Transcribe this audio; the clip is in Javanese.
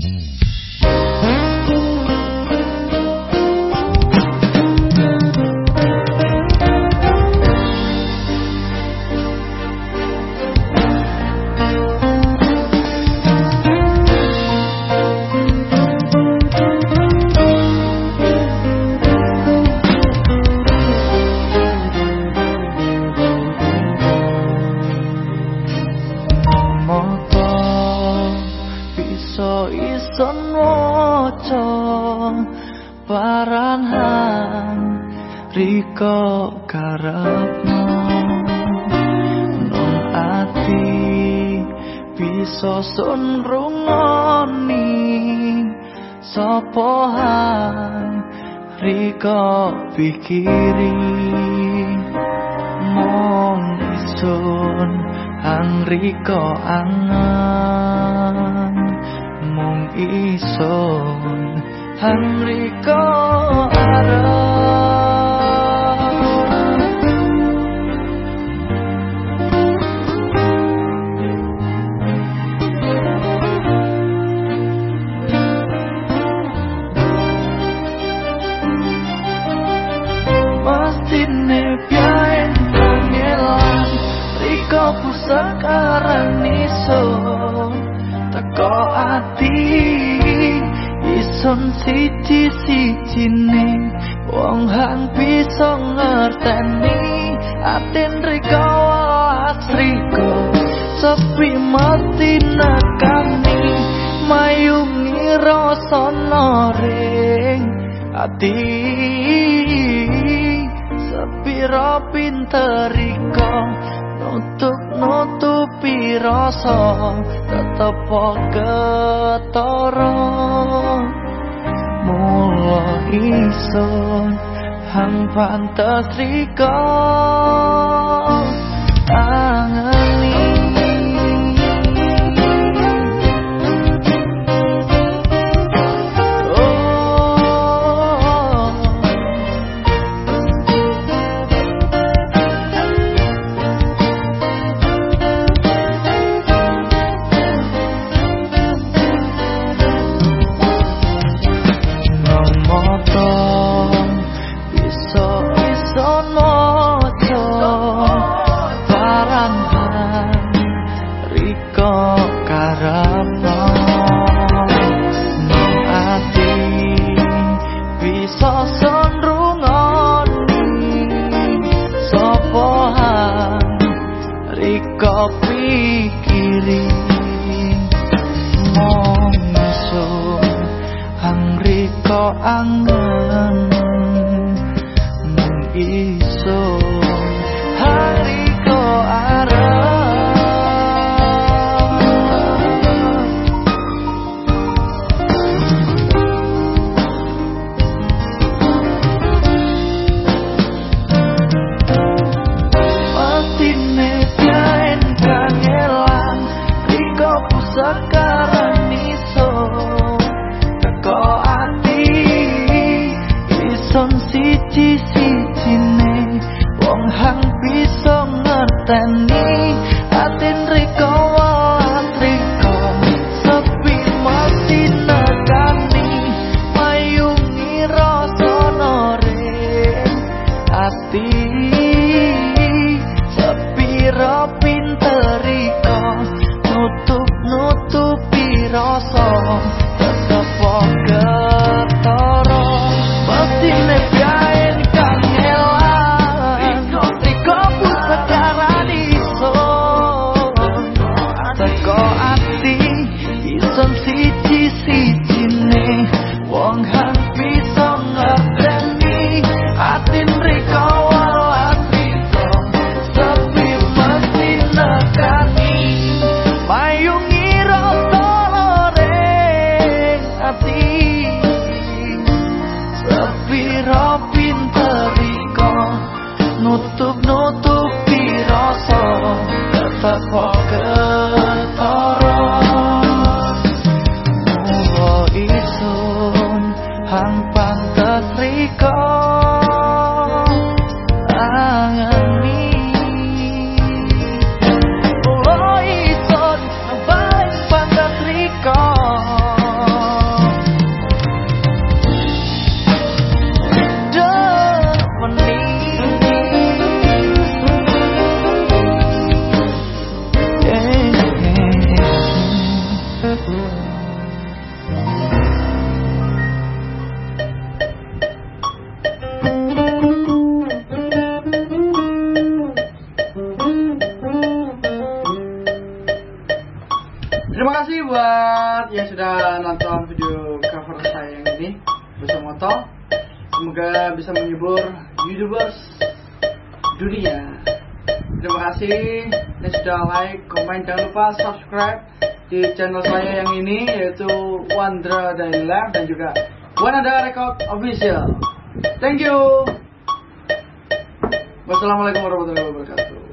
嗯。Paranhan riko karepno nong ati bisa sun rungoni sopohan riko pikiri. Mong isun ang riko angan mong isun Henrico Arrow Pastine piain kangelan Riko pusakaran iso Teko ati ingsun siji sijine wong hang bisa ngerteni. Atin riko asriko sepi mati nakani. Mayungi rasa noring ati. Sepiro pinteriko nutup nutupi rasa. Tetep ketara isun hang pantas rika Terima kasih 我安乐。for buat yang sudah nonton video cover saya yang ini bersama Moto. Semoga bisa menghibur youtubers dunia. Terima kasih yang sudah like, komen, jangan lupa subscribe di channel saya yang ini yaitu Wandra Life dan juga Wanada Record Official. Thank you. Wassalamualaikum warahmatullahi wabarakatuh.